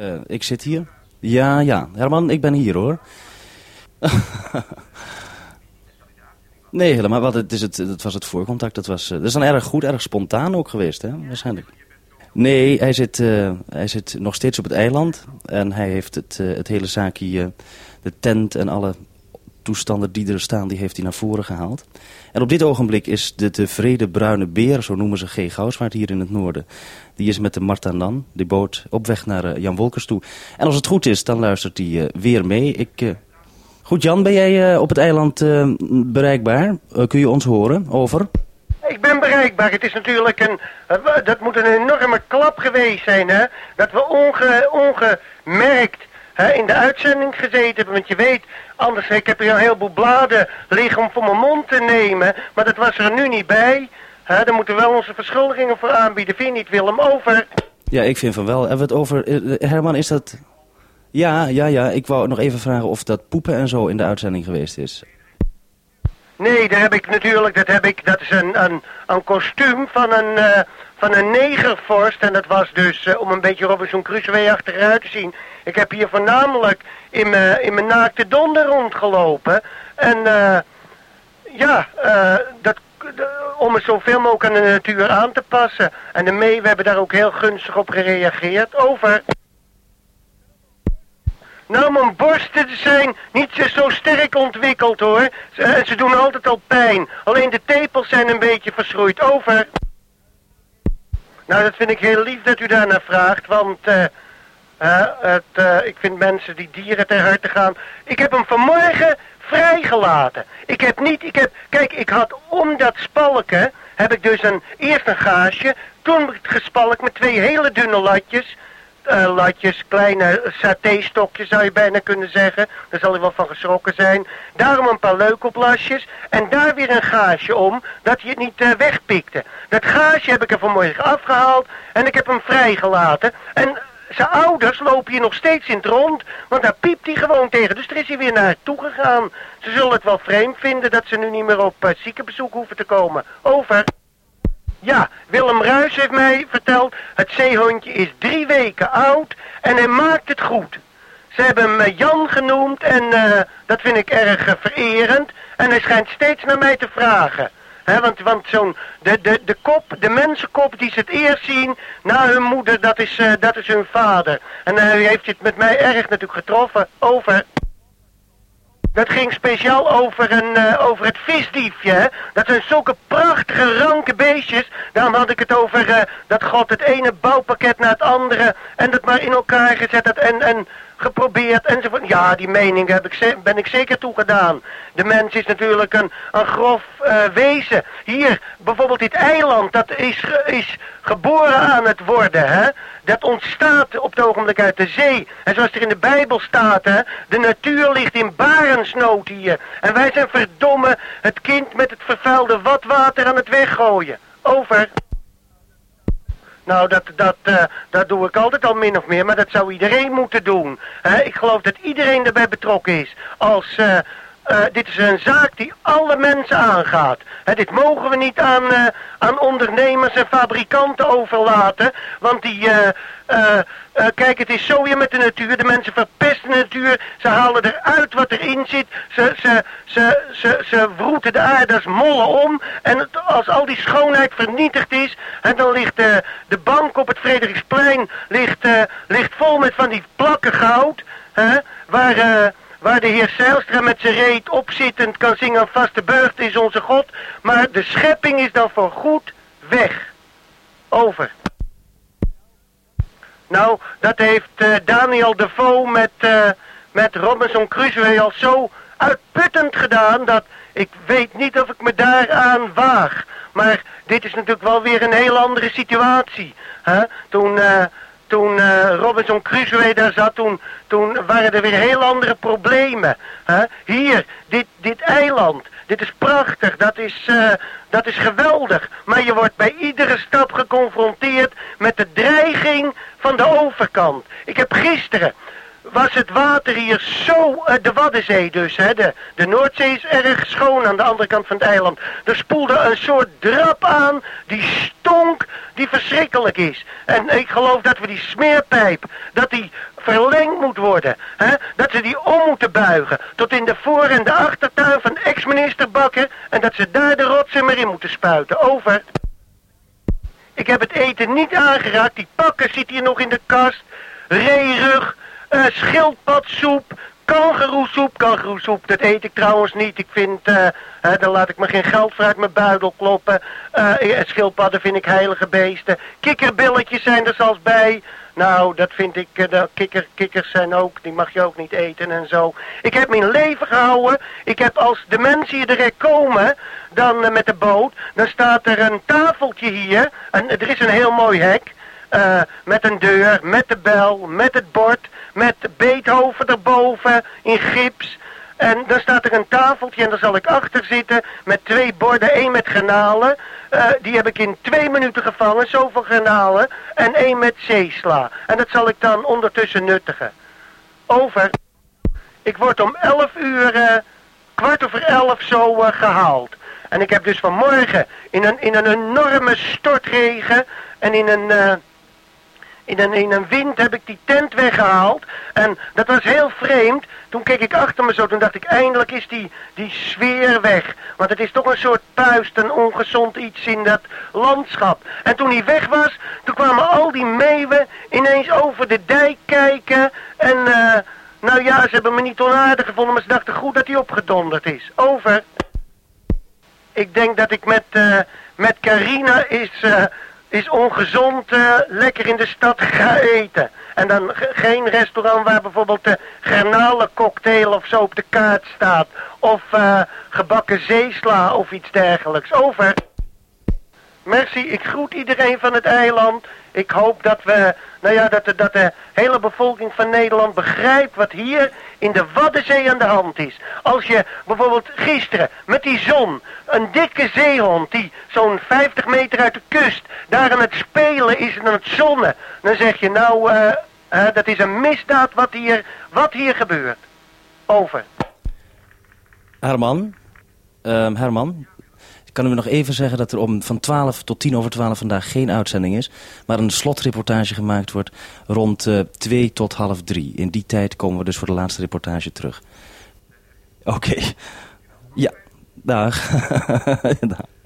Uh, ik zit hier. Ja, ja. Herman, ik ben hier hoor. nee, helemaal. Wat, het, is het, het was het voorcontact. Dat, was, dat is dan erg goed, erg spontaan ook geweest, hè? Waarschijnlijk. Nee, hij zit, uh, hij zit nog steeds op het eiland. En hij heeft het, uh, het hele zaakje, de tent en alle toestanden die er staan, die heeft hij naar voren gehaald. En op dit ogenblik is de tevreden bruine beer, zo noemen ze G. Gouwswaard hier in het noorden. Die is met de Martanan, die boot, op weg naar Jan Wolkers toe. En als het goed is, dan luistert hij weer mee. Ik, Goed Jan, ben jij op het eiland bereikbaar? kun je ons horen? Over? Ik ben bereikbaar. Het is natuurlijk een... Dat moet een enorme klap geweest zijn, hè? Dat we onge, ongemerkt hè, in de uitzending gezeten. Want je weet, anders... Ik heb hier een heleboel bladen liggen om voor mijn mond te nemen. Maar dat was er nu niet bij. Hè, daar moeten we wel onze verschuldigingen voor aanbieden. Vind je niet, Willem? Over. Ja, ik vind van wel. Hebben we het over... Eh, Herman, is dat... Ja, ja, ja. Ik wou nog even vragen of dat poepen en zo in de uitzending geweest is. Nee, daar heb ik natuurlijk, dat heb ik, dat is een, een, een kostuum van een, uh, van een negervorst. En dat was dus uh, om een beetje Robinson Crusoe achteruit te zien. Ik heb hier voornamelijk in mijn, in mijn naakte donder rondgelopen. En uh, ja, dat, om het zoveel mogelijk aan de natuur aan te passen. En de mee, we hebben daar ook heel gunstig op gereageerd. Over. Nou, mijn borsten zijn niet zo sterk ontwikkeld hoor. Ze, eh, ze doen altijd al pijn. Alleen de tepels zijn een beetje verschroeid. Over. Nou, dat vind ik heel lief dat u daarnaar vraagt, want uh, uh, het, ik vind mensen die dieren ter harte gaan. Ik heb hem vanmorgen vrijgelaten. Ik heb niet, ik heb, kijk, ik had om dat spalken, heb ik dus een, eerst een gaasje, toen gespalkt met twee hele dunne latjes uh, latjes, kleine satéstokjes zou je bijna kunnen zeggen. Daar zal hij wel van geschrokken zijn. Daarom een paar leukoplasjes en daar weer een gaasje om, dat hij het niet uh, wegpikte. Dat gaasje heb ik er vanmorgen afgehaald en ik heb hem vrijgelaten. En zijn ouders lopen hier nog steeds in het rond, want daar piept hij gewoon tegen. Dus er is hij weer naartoe gegaan. Ze zullen het wel vreemd vinden dat ze nu niet meer op uh, ziekenbezoek hoeven te komen. Over. Ja, Willem Ruis heeft mij verteld, het zeehondje is drie weken oud en hij maakt het goed. Ze hebben hem eh, Jan genoemd en uh, dat vind ik erg uh, vererend. En hij schijnt steeds naar mij te vragen. He, want want zo'n, de, de, de kop, de mensenkop die ze het eerst zien na hun moeder, dat is, dat is hun vader. En hij heeft het met mij erg natuurlijk getroffen over... Dat ging speciaal over, een, uh, over het visdiefje. Dat zijn zulke prachtige ranke beestjes. Daarom had ik het over uh, dat God het ene bouwpakket na het andere... en dat maar in elkaar gezet had en, en geprobeerd enzovoort. Ja, die mening heb ik ben ik zeker toegedaan. De mens is natuurlijk een, een grof uh, wezen. Hier, bijvoorbeeld dit eiland, dat is, is geboren aan het worden, hè. Dat ontstaat op het ogenblik uit de zee. En zoals er in de Bijbel staat, hè, de natuur ligt in barensnood hier. En wij zijn verdomme het kind met het vervuilde watwater aan het weggooien. Over. Nou, dat, dat, uh, dat doe ik altijd al min of meer, maar dat zou iedereen moeten doen. Ik geloof dat iedereen erbij betrokken is. Als, uh, uh, dit is een zaak die alle mensen aangaat. Dit mogen we niet aan, uh, aan ondernemers en fabrikanten overlaten. Want die, uh, kijk, het is zo weer met de natuur. De mensen verpesten de natuur. Ze halen eruit wat erin zit. Ze, ze, ze, ze, wroeten de aarde als mollen om. En als al die schoonheid vernietigd is... en dan ligt de, de bank op het Frederiksplein ligt, ligt vol met van die plakken goud... Hè, waar waar de heer Zijlstra met zijn reet opzittend kan zingen... vaste burcht is onze God, maar de schepping is dan voor goed weg. Over. Nou, dat heeft uh, Daniel Defoe met, uh, met Robinson Crusoe al zo uitputtend gedaan... dat ik weet niet of ik me daaraan waag. Maar dit is natuurlijk wel weer een heel andere situatie. Hè? Toen... Uh, toen uh, Robinson Crusoe daar zat, toen, toen waren er weer heel andere problemen. Hè? Hier, dit, dit eiland, dit is prachtig, dat is, uh, dat is geweldig. Maar je wordt bij iedere stap geconfronteerd met de dreiging van de overkant. Ik heb gisteren was het water hier zo, de Waddenzee dus, hè, de, de Noordzee is erg schoon aan de andere kant van het eiland. Er spoelde een soort drap aan, die stonk, die verschrikkelijk is. En ik geloof dat we die smeerpijp, dat die verlengd moet worden. Hè? Dat ze die om moeten buigen tot in de voor- en de achtertuin van ex-minister Bakker en dat ze daar de rotsen maar in moeten spuiten. Over. Ik heb het eten niet aangeraakt, die pakken zit hier nog in de kast. Reerug, uh, schildpadsoep, kangeroesoep. Kangeroesoep, dat eet ik trouwens niet. Ik vind, uh, dan laat ik me geen geld voor uit mijn buidel kloppen. schildpadden vind ik heilige beesten. Kikkerbilletjes zijn er zelfs bij. Nou, dat vind ik, de kikker, kikkers zijn ook, die mag je ook niet eten en zo. Ik heb mijn leven gehouden. Ik heb als de mensen hier direct komen, dan met de boot, dan staat er een tafeltje hier. En er is een heel mooi hek. Uh, met een deur, met de bel, met het bord, met Beethoven erboven in gips. En dan staat er een tafeltje en daar zal ik achter zitten met twee borden, één met granalen. Uh, die heb ik in twee minuten gevangen, zoveel granalen. En één met zeesla. En dat zal ik dan ondertussen nuttigen. Over. Ik word om elf uur, uh, kwart over elf zo uh, gehaald. En ik heb dus vanmorgen in een, in een enorme stortregen en in een in een, in een wind heb ik die tent weggehaald. En dat was heel vreemd. Toen keek ik achter me zo, toen dacht ik eindelijk is die, die sfeer weg. Want het is toch een soort puist, een ongezond iets in dat landschap. En toen hij weg was, toen kwamen al die meeuwen ineens over de dijk kijken. En uh, nou ja, ze hebben me niet onaardig gevonden, maar ze dachten goed dat hij opgedonderd is. Over. Ik denk dat ik met, uh, met Carina is... Uh, is ongezond uh, lekker in de stad gaan eten. En dan geen restaurant waar bijvoorbeeld de garnalencocktail of zo op de kaart staat. Of uh, gebakken zeesla of iets dergelijks. Over. Merci, ik groet iedereen van het eiland. Ik hoop dat we, nou ja, dat de, dat de hele bevolking van Nederland begrijpt wat hier in de Waddenzee aan de hand is. Als je bijvoorbeeld gisteren met die zon, een dikke zeehond die zo'n 50 meter uit de kust daar aan het spelen is en aan het zonnen, dan zeg je nou, uh, dat is een misdaad wat hier, wat hier gebeurt. Over. Herman, uh, Herman, kan u nog even zeggen dat er om van 12 tot 10 over 12 vandaag geen uitzending is, maar een slotreportage gemaakt wordt rond uh, 2 tot half 3. In die tijd komen we dus voor de laatste reportage terug. Oké. Ja, dag. dag.